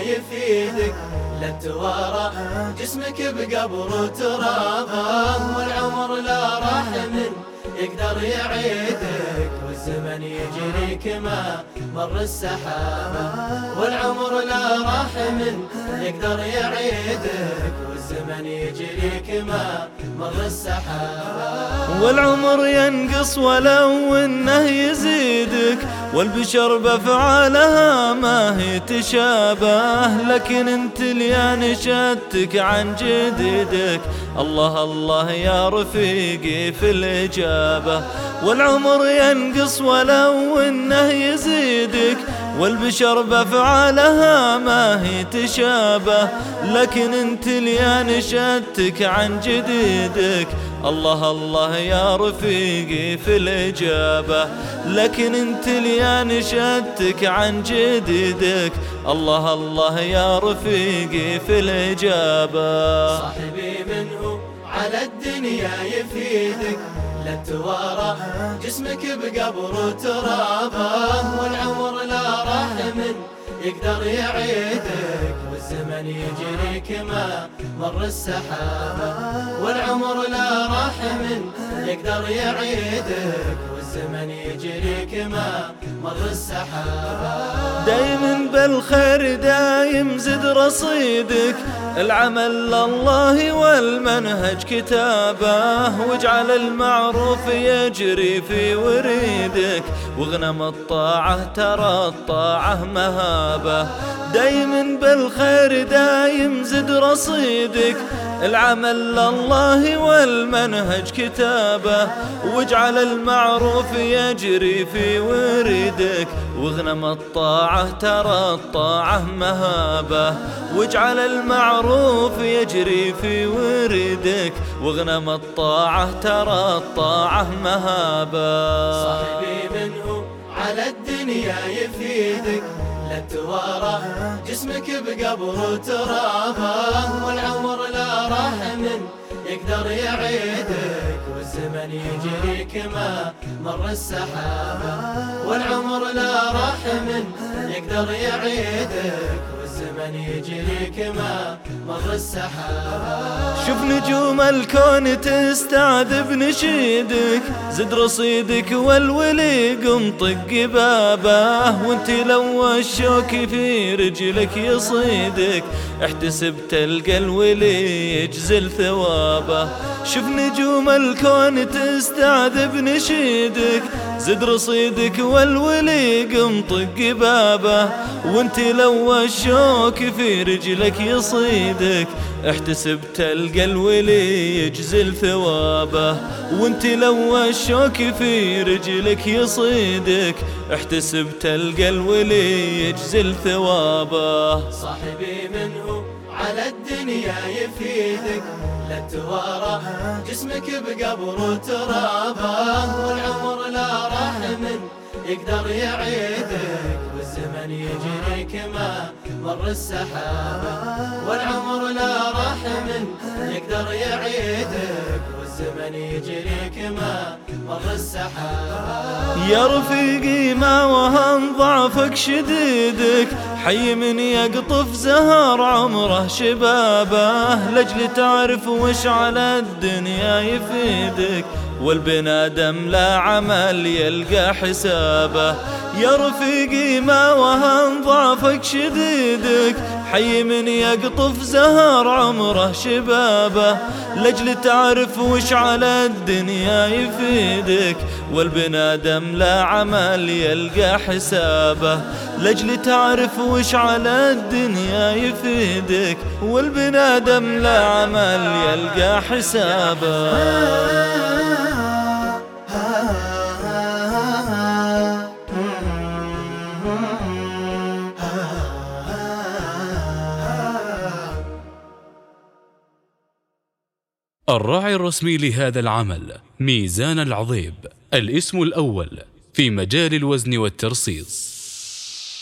يفيدك. لا توارى جسمك بقبر ترابه والعمر لا راح من يقدر يعيدك. والزمن يجري كما مر السحابة والعمر لا راح من يقدر يعيدك. والزمن يجري كما مر السحابة والعمر ينقص ولو إنه يزيدك. والبشر بأفعالها ما هي تشابه لكن أنت اللي نشدتك عن جديدك. الله الله يا رفيقي في الإجابة. والعمر ينقص ولو إنه يزيدك. والبشر بأفعالها ما هي تشابه لكن أنت اللي نشدتك عن جديدك. الله الله يا رفيقي في الإجابة لكن أنت اللي نشدتك عن جديدك. الله الله يا رفيقي في الإجابة. صاحبي منه على الدنيا يفيدك لا توارى جسمك بقبر ترابه والعمر لا راح من يقدر يعيدك والزمن يجري كما مر السحابة والعمر لا راح من يقدر يعيدك والزمن يجري كما مر السحابة دايم بالخير دايم زد رصيدك العمل لله والمنهج كتابه واجعل المعروف يجري في وريدك واغنم الطاعة ترى الطاعة مهابة. دايم بالخير دايم زد رصيدك. العمل لله والمنهج كتابه واجعل المعروف يجري في وريدك واغنم الطاعة ترى الطاعة مهابة. واجعل المعروف يجري في وردك. واغنم الطاعة ترى الطاعة مهابة. صاحبي منه على الدنيا يفيدك. لا توارى جسمك بقبر ترابه والعمر لا راح من يقدر يعيدك والزمن يجري كما مر السحابة والعمر لا راح من يقدر يعيدك والزمن يجري كما مر السحابة. شوف نجوم الكون تستعذب نشيدك زد رصيدك والولي قم طق بابه وانت لو الشوك في رجلك يصيدك. احتسب تلقى الولي يجزل ثوابه شوف نجوم الكون تستعذب نشيدك زد رصيدك والولي قم طق بابه وانت لو الشوك في رجلك يصيدك احتسب تلقى الولي يجزل ثوابه وانت لو الشوك في رجلك يصيدك احتسب تلقى الولي يجزل ثوابه صاحبي منه على الدنيا يفيدك. لا توارى جسمك بقبر ترابه والعمر لا راح من يقدر يعيدك. والزمن يجري كما مر السحابة. والعمر لا راح من يقدر يعيدك. والزمن يجري كما مر السحابة. يا رفيقي ما وهن ضعفك شديدك. حي من يقطف زهر عمره شبابه لجل تعرف وش على الدنيا يفيدك. والبنادم لا عمل يلقى حسابه يا رفيقي ما وهن ضعفك شديدك. حي من يقطف زهر عمره شبابه لجل تعرف وش على الدنيا يفيدك والبنادم لا عمل يلقى حسابه. لجل تعرف وش على الدنيا يفيدك والبنادم لا عمل يلقى حسابه. الراعي الرسمي لهذا العمل ميزان العظيب الاسم الأول في مجال الوزن والترصيص.